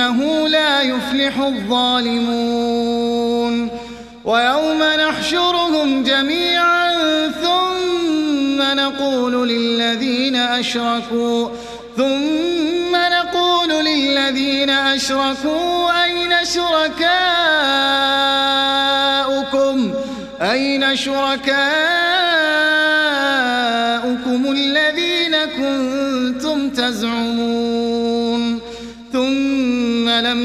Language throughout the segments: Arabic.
إنه لا يفلح الظالمون. ويوم نحشرهم جميعا ثم نقول للذين أشركوا ثم نقول للذين أشركوا أين شركاؤكم؟ أين شركاؤكم؟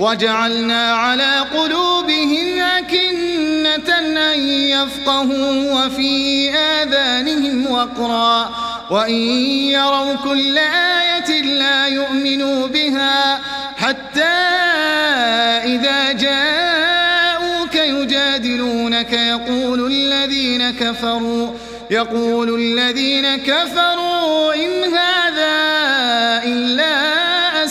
وجعلنا على قلوبهم أكنة أن يفقهوا وفي آذانهم وقرا. وإن يروا كل آية لا يؤمنوا بها حتى إذا جاءوك يجادلونك. يقول الذين كفروا يقول الذين كفروا إن هذا إلا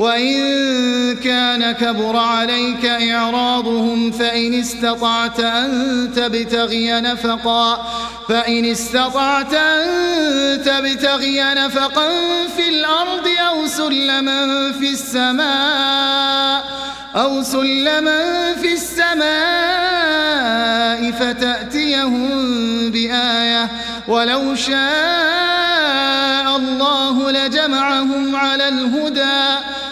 وإن كان كبر عليك إعراضهم فإن استطعت أن تبتغي نفقا فإن استطعت أن تبتغي نفقا في الأرض أو سلما في السماء أو سلما في السماء فتأتيهم بآية ولو شاء الله لجمعهم على الهدى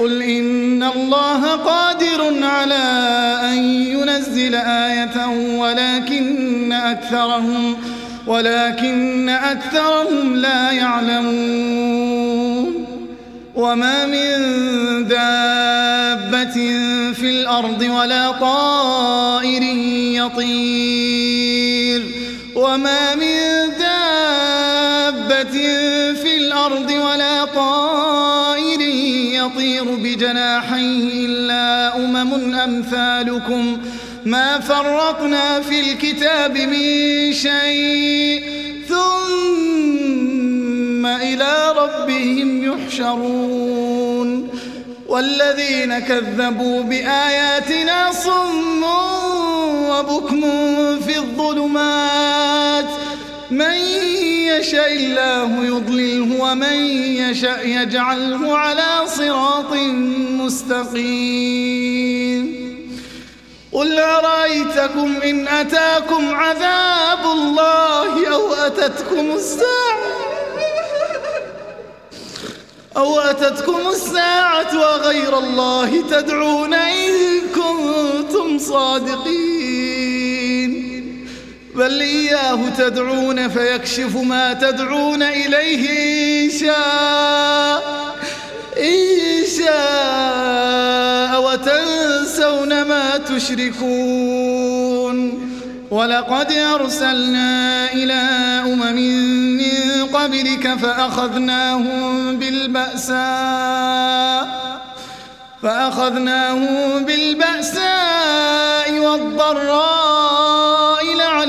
قل إن الله قادر على أن ينزل آية ولكن أكثرهم ولكن أكثرهم لا يعلمون. وما من دابة في الأرض ولا طائر يطير. وما من دابة في الأرض ولا يطير بجناحيه إلا أمم أمثالكم ما فرقنا في الكتاب من شيء. ثم إلى ربهم يحشرون. والذين كذبوا بآياتنا صم وبكم في الظلمات. من يشاء الله يضلله ومن يشاء يجعله على صراط مستقيم. قل أرأيتكم إن أتاكم عذاب الله أو أتتكم الساعة أو أتتكم الساعة وغير الله تدعون إن كنتم صادقين. بل إياه تدعون فيكشف ما تدعون إليه إن شاء إن شاء وتنسون ما تشركون ولقد أرسلنا إلى أمم من قبلك فأخذناهم بالبأساء فأخذناهم بالبأساء والضراء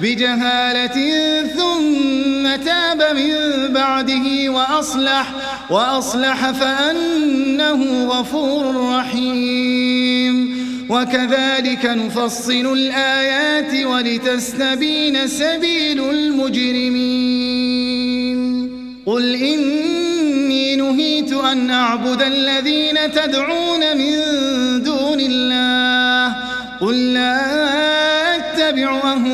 بجهالة ثم تاب من بعده وأصلح, وأصلح فأنه غفور رحيم. وكذلك نفصل الآيات ولتستبين سبيل المجرمين. قل إني نهيت أن أعبد الذين تدعون من دون الله قل لا أتبع أهواء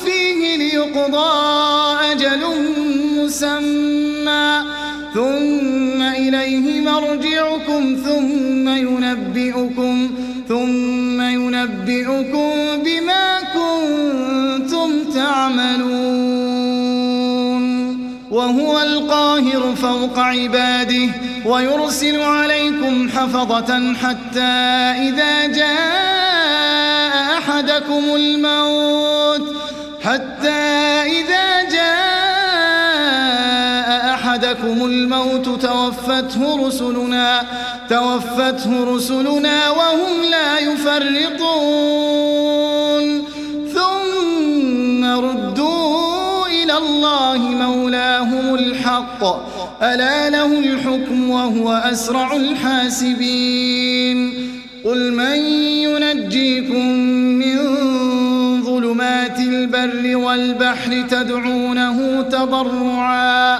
يقضى أجل مسمى. ثم إليه مرجعكم ثم ينبئكم ثم ينبئكم بما كنتم تعملون. وهو القاهر فوق عباده ويرسل عليكم حفظة حتى إذا جاء أحدكم الموت حتى أَحَدَكُمُ الْمَوْتُ تَوَفَّتْهُ رُسُلُنَا تَوَفَّتْهُ رُسُلُنَا وَهُمْ لَا يُفَرِّطُونَ. ثُمَّ رُدُّوا إِلَى اللَّهِ مَوْلَاهُمُ الْحَقِّ. أَلَا لَهُ الْحُكْمُ وَهُوَ أَسْرَعُ الْحَاسِبِينَ. قل من ينجيكم من ظلمات البر والبحر تدعونه تضرعاً.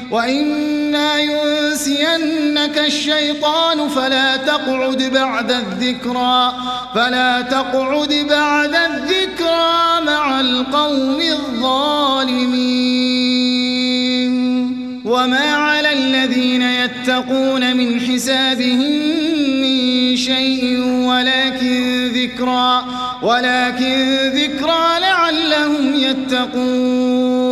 وإنا ينسينك الشيطان فلا تقعد بعد الذكرى فلا تقعد بعد الذكرى مع القوم الظالمين وما على الذين يتقون من حسابهم من شيء ولكن ذكرى ولكن ذكرى لعلهم يتقون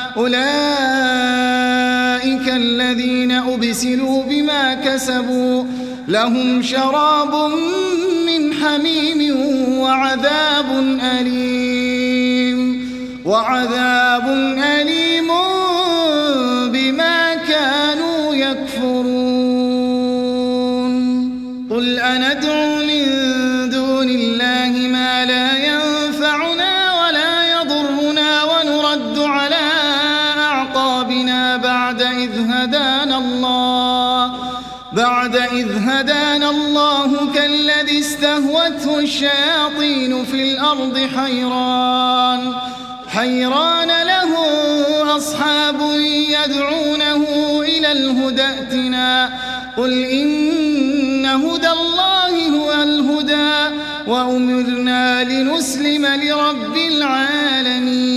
أولئك الذين أبسلوا بما كسبوا لهم شراب من حميم وعذاب أليم وعذاب أليم الأرض حيران حيران له أصحاب يدعونه إلى الهدى ائتنا قل إن هدى الله هو الهدى وأمرنا لنسلم لرب العالمين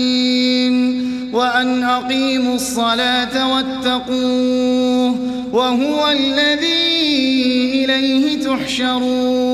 وأن أقيموا الصلاة واتقوه وهو الذي إليه تحشرون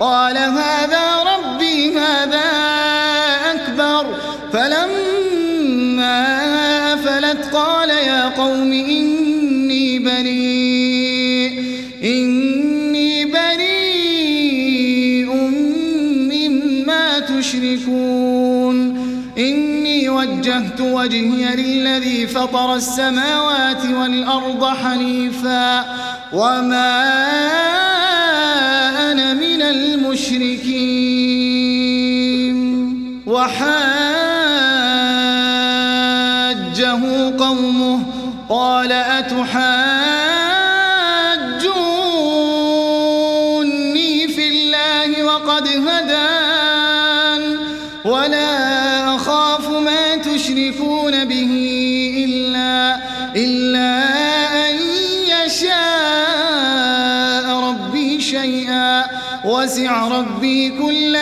قال هذا ربي هذا أكبر. فلما أفلت قال يا قوم إني بريء إني بريء مما تشركون. إني وجهت وجهي للذي فطر السماوات والأرض حنيفا. وما المشركين وحاجه قومه قال أتحاجه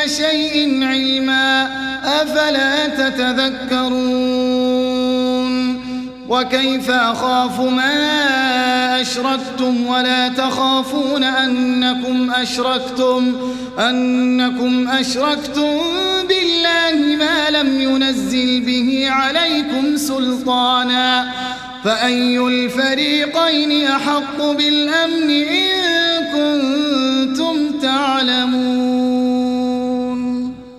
شيء علما أفلا تتذكرون؟ وكيف أخاف ما أشركتم ولا تخافون أنكم أشركتم؟ أنكم أشركتم بالله ما لم ينزل به عليكم سلطانا. فأي الفريقين أحق بالأمن إن كنتم تعلمون؟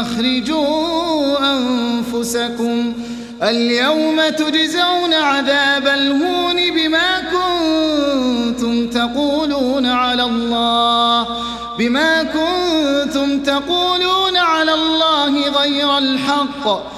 أخرجوا أنفسكم اليوم تجزون عذاب الهون بما كنتم تقولون على الله بما كنتم تقولون على الله غير الحق.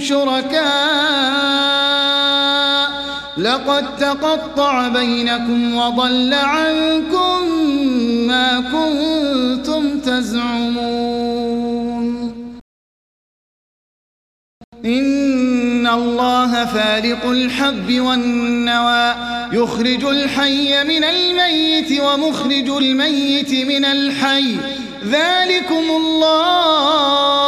شركاء. لقد تقطع بينكم وضل عنكم ما كنتم تزعمون. إن الله فارق الحب والنوى يخرج الحي من الميت ومخرج الميت من الحي. ذلكم الله.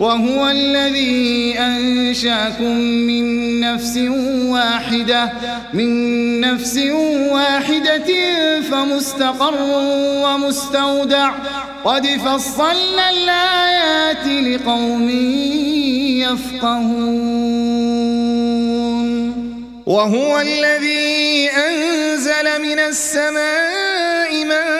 وهو الذي أنشأكم من نفس واحدة من نفس واحدة فمستقر ومستودع. قد فصلنا الآيات لقوم يفقهون. وهو الذي أنزل من السماء ماء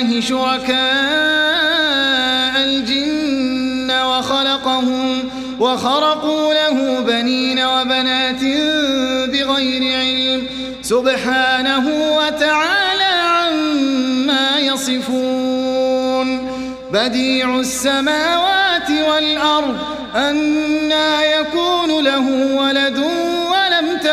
الله شركاء الجن وخلقهم وخرقوا له بنين وبنات بغير علم سبحانه وتعالى عما يصفون بديع السماوات والأرض أنا يكون له ولدون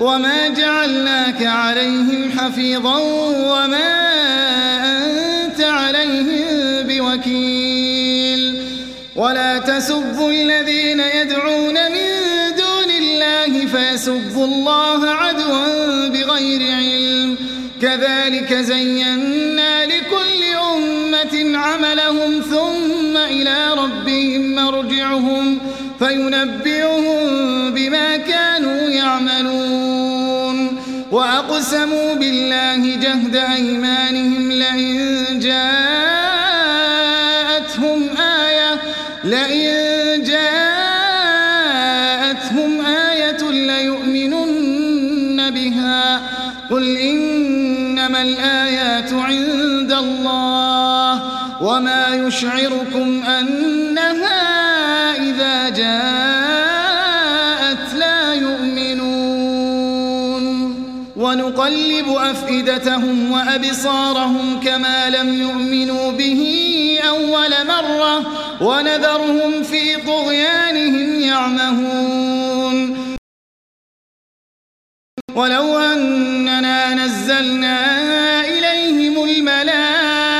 وما جعلناك عليهم حفيظا وما أنت عليهم بوكيل. ولا تسبوا الذين يدعون من دون الله فيسبوا الله عدوا بغير علم. كذلك زينا لكل أمة عملهم ثم إلى ربهم مرجعهم فينبئهم بما كانوا يعملون. وأقسموا بالله جهد أيمانهم لئن جاءتهم آية لئن جاءتهم آية ليؤمنن بها. قل إنما الآيات عند الله وما يشعركم أن نذهب أفئدتهم وأبصارهم كما لم يؤمنوا به أول مرة ونذرهم في طغيانهم يعمهون. ولو أننا نزلنا إليهم الملائكة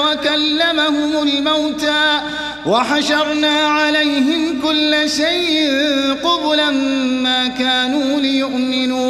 وكلمهم الموتى وحشرنا عليهم كل شيء قبلا ما كانوا ليؤمنون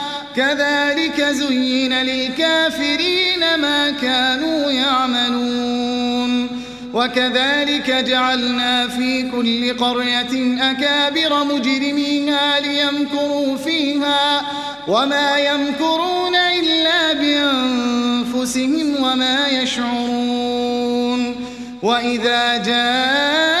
كذلك زين للكافرين ما كانوا يعملون. وكذلك جعلنا في كل قرية أكابر مجرميها ليمكروا فيها وما يمكرون إلا بأنفسهم وما يشعرون. وإذا جاءوا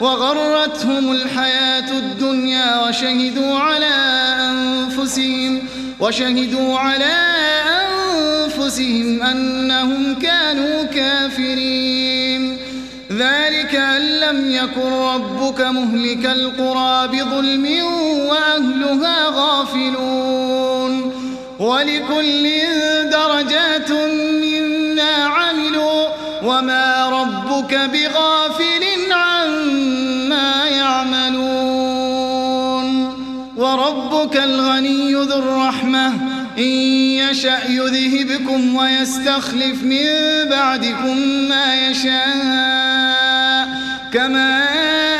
وغرتهم الحياة الدنيا وشهدوا على أنفسهم وشهدوا على أنفسهم أنهم كانوا كافرين. ذلك أن لم يكن ربك مهلك القرى بظلم وأهلها غافلون. ولكل درجات مما عملوا وما ربك بغافل الغني ذو الرحمة إن يشأ يذهبكم ويستخلف من بعدكم ما يشاء كما يشاء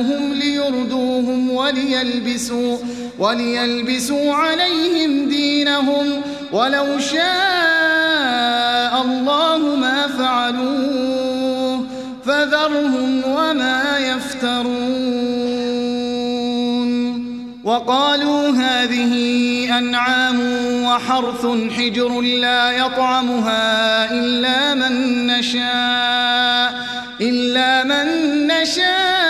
كيدهم ليردوهم وليلبسوا, وليلبسوا عليهم دينهم. ولو شاء الله ما فعلوه فذرهم وما يفترون. وقالوا هذه أنعام وحرث حجر لا يطعمها إلا من نشاء إلا من نشاء.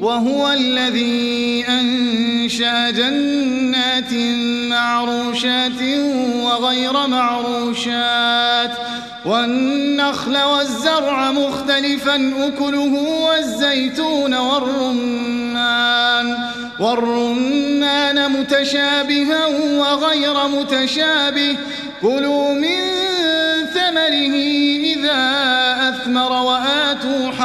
وهو الذي أنشأ جنات معروشات وغير معروشات والنخل والزرع مختلفا أكله والزيتون والرمان. والرمان متشابها وغير متشابه. كلوا من ثمره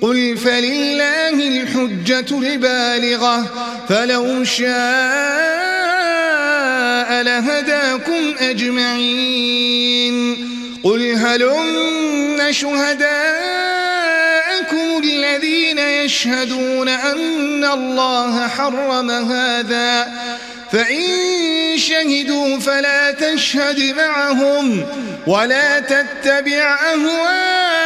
قل فلله الحجة البالغة فلو شاء لهداكم أجمعين قل هلن شهداءكم الذين يشهدون أن الله حرم هذا فإن شهدوا فلا تشهد معهم ولا تتبع أهواءهم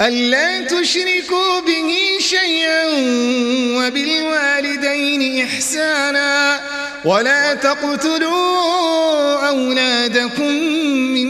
ألا تشركوا به شيئا وبالوالدين إحسانا ولا تقتلوا أولادكم من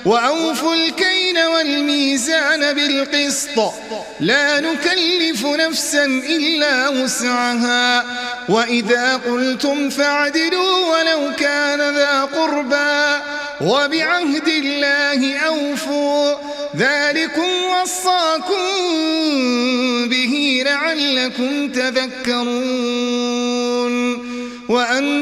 وأوفوا الكين والميزان بالقسط. لا نكلف نفسا إلا وسعها. وإذا قلتم فاعدلوا ولو كان ذا قربا وبعهد الله أوفوا. ذلكم وصاكم به لعلكم تذكرون. وأن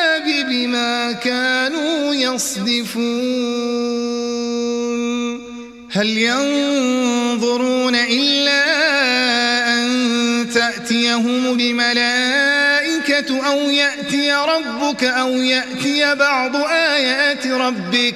بما كانوا يصدفون. هل ينظرون إلا أن تأتيهم الملائكة أو يأتي ربك أو يأتي بعض آيات ربك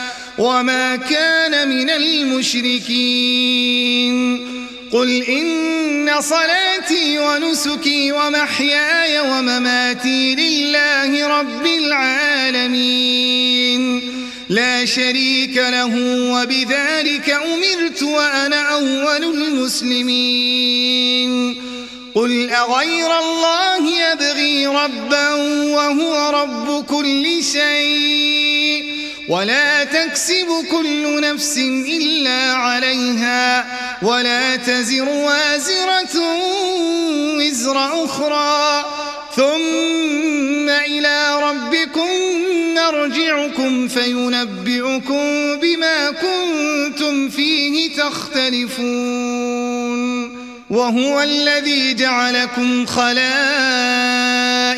وما كان من المشركين قل إن صلاتي ونسكي ومحياي ومماتي لله رب العالمين لا شريك له وبذلك أمرت وأنا أول المسلمين قل أغير الله يبغي ربا وهو رب كل شيء ولا تكسب كل نفس إلا عليها ولا تزر وازرة وزر أخرى ثم إلى ربكم نرجعكم فينبئكم بما كنتم فيه تختلفون وهو الذي جعلكم خلائق